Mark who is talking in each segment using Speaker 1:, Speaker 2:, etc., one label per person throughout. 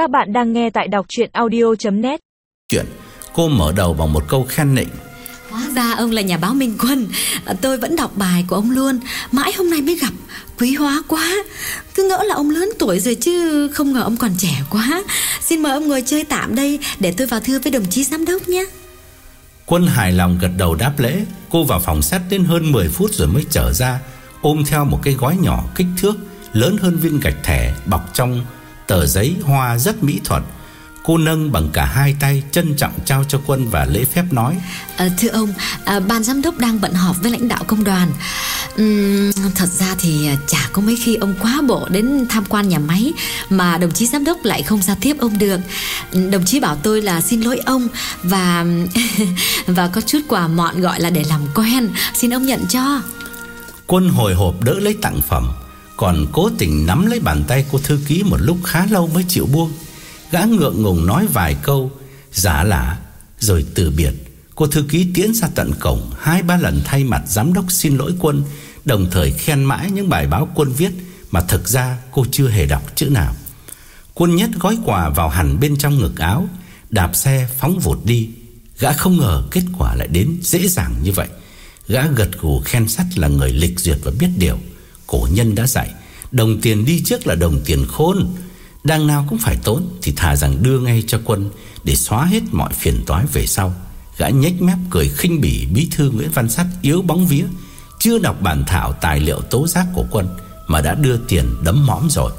Speaker 1: Các bạn đang nghe tại đọc chuyện audio.net
Speaker 2: Chuyện cô mở đầu bằng một câu khen nịnh.
Speaker 3: Hóa ra ông là nhà báo Minh Quân. À, Tôi vẫn đọc bài của ông luôn. Mãi hôm nay mới gặp. Quý hóa quá. Cứ ngỡ là ông lớn tuổi rồi chứ Không ngờ ông còn trẻ quá. Xin mời ông ngồi chơi tạm đây Để tôi vào thưa với đồng chí giám đốc nhé.
Speaker 2: Quân hài lòng gật đầu đáp lễ. Cô vào phòng sách đến hơn 10 phút rồi mới trở ra Ôm theo một cái gói nhỏ kích thước Lớn hơn viên gạch thẻ Bọc trong tờ giấy hoa rất mỹ thuật. Cô nâng bằng cả hai tay Trân trọng trao cho Quân và lễ phép nói.
Speaker 3: À, Thưa ông à, Ban giám đốc đang bận họp với lãnh đạo công đoàn. Ừm, Thật ra thì chả có mấy khi ông quá bộ đến tham quan nhà máy Mà đồng chí giám đốc lại không ra tiếp ông được. Đồng chí bảo tôi là xin lỗi ông Và và có chút quà mọn gọi là để làm quen. Xin ông nhận cho.
Speaker 2: Quân hồi hộp đỡ lấy tặng phẩm còn cố tình nắm lấy bàn tay cô thư ký Một lúc khá lâu mới chịu buông. Gã ngượng ngùng nói vài câu, Giả lả, Rồi từ biệt. Cô thư ký tiến ra tận cổng, Hai ba lần thay mặt giám đốc xin lỗi quân, Đồng thời khen mãi những bài báo quân viết Mà thực ra cô chưa hề đọc chữ nào. Quân nhét gói quà vào hẳn bên trong ngực áo, Đạp xe phóng vụt đi. Gã không ngờ kết quả lại đến dễ dàng như vậy. Gã gật gù khen sắt là người lịch duyệt và biết điều. Cổ nhân đã dạy, Đồng tiền đi trước là đồng tiền khôn. Đang nào cũng phải tốn Thì thà rằng đưa ngay cho quân Để xóa hết mọi phiền toái về sau. Gã nhếch mép cười khinh bỉ Bí thư Nguyễn Văn Sắt yếu bóng vía, Chưa đọc bản thảo tài liệu tố giác của quân Mà đã đưa tiền đấm mõm rồi.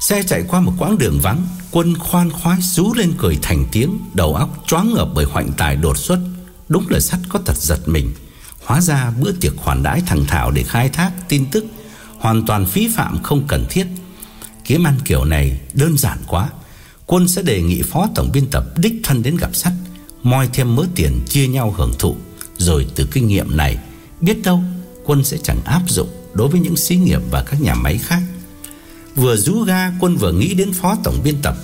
Speaker 2: Xe chạy qua một quãng đường vắng, Quân khoan khoái rú lên cười thành tiếng, Đầu óc choáng ngợp bởi hoạnh tài đột xuất. Đúng là sắt có thật giật mình Hóa ra bữa tiệc khoản đãi thằng Thảo Để khai thác tin tức Hoàn toàn phí phạm không cần thiết. Kiếm ăn kiểu này đơn giản quá. Quân sẽ đề nghị phó tổng biên tập Đích thân đến gặp sắt, Moi thêm mớ tiền chia nhau hưởng thụ. Rồi từ kinh nghiệm này, Biết đâu quân sẽ chẳng áp dụng Đối với những xí nghiệp và các nhà máy khác. Vừa rú ga, quân vừa nghĩ đến phó tổng biên tập.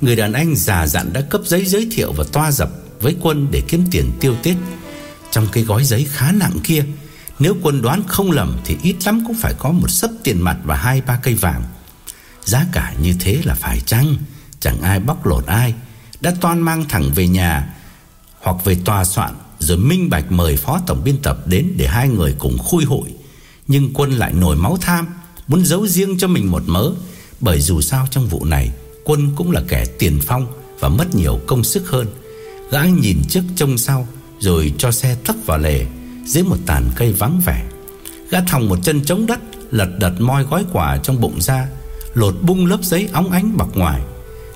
Speaker 2: Người đàn anh già dặn đã cấp giấy giới thiệu Và toa dập với quân để kiếm tiền tiêu Tết trong cái gói giấy khá nặng kia, Nếu quân đoán không lầm Thì ít lắm cũng phải có một sấp tiền mặt Và hai ba cây vàng. Giá cả như thế là phải chăng? Chẳng ai bóc lột ai. Đã toan mang thẳng về nhà Hoặc về tòa soạn Rồi minh bạch mời phó tổng biên tập đến Để hai người cùng khui hội. Nhưng quân lại nổi máu tham, Muốn giấu riêng cho mình một mớ. Bởi dù sao trong vụ này, Quân cũng là kẻ tiền phong Và mất nhiều công sức hơn. Gã nhìn trước trông sau rồi cho xe tấp vào lề, Dưới một tàn cây vắng vẻ. Gã thòng một chân chống đất, Lật đật moi gói quà trong bụng ra, Lột bung lớp giấy óng ánh bọc ngoài.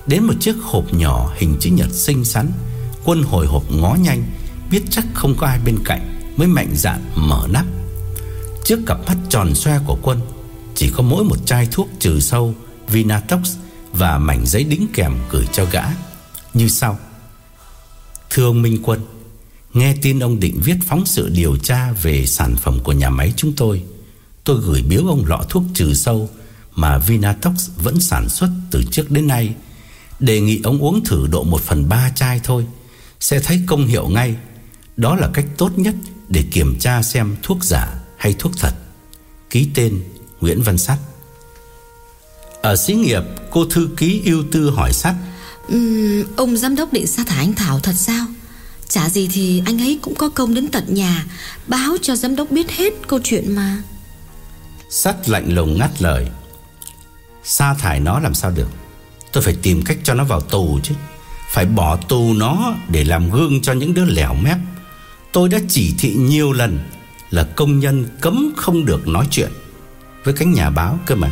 Speaker 2: Đến một chiếc hộp nhỏ hình chữ nhật xinh xắn, Quân hồi hộp ngó nhanh, Biết chắc không có ai bên cạnh, Mới mạnh dạn mở nắp. Trước cặp mắt tròn xoe của quân, Chỉ có mỗi một chai thuốc trừ sâu, Vinatox Và mảnh giấy đính kèm gửi cho gã. Như sau. Thưa ông Minh Quân Nghe tin ông định viết phóng sự điều tra Về sản phẩm của nhà máy chúng tôi Tôi gửi biếu ông lọ thuốc trừ sâu Mà Vinatox vẫn sản xuất từ trước đến nay. Đề nghị ông uống thử độ 1 phần 3 chai thôi Sẽ thấy công hiệu ngay. Đó là cách tốt nhất Để kiểm tra xem thuốc giả hay thuốc thật. Ký tên Nguyễn Văn Sắt. Ở xí nghiệp Cô thư ký ưu tư hỏi Sắt.
Speaker 3: Ừm, Ông giám đốc định sa thải anh Thảo thật sao Chả gì thì anh ấy cũng có công đến tận nhà, Báo cho giám đốc biết hết câu chuyện mà.
Speaker 2: Sắt lạnh lùng ngắt lời. Sa thải nó làm sao được? Tôi phải tìm cách cho nó vào tù chứ. Phải bỏ tù nó Để làm gương cho những đứa lẻo mép. Tôi đã chỉ thị nhiều lần Là công nhân cấm không được nói chuyện. Với cánh nhà báo cơ mà.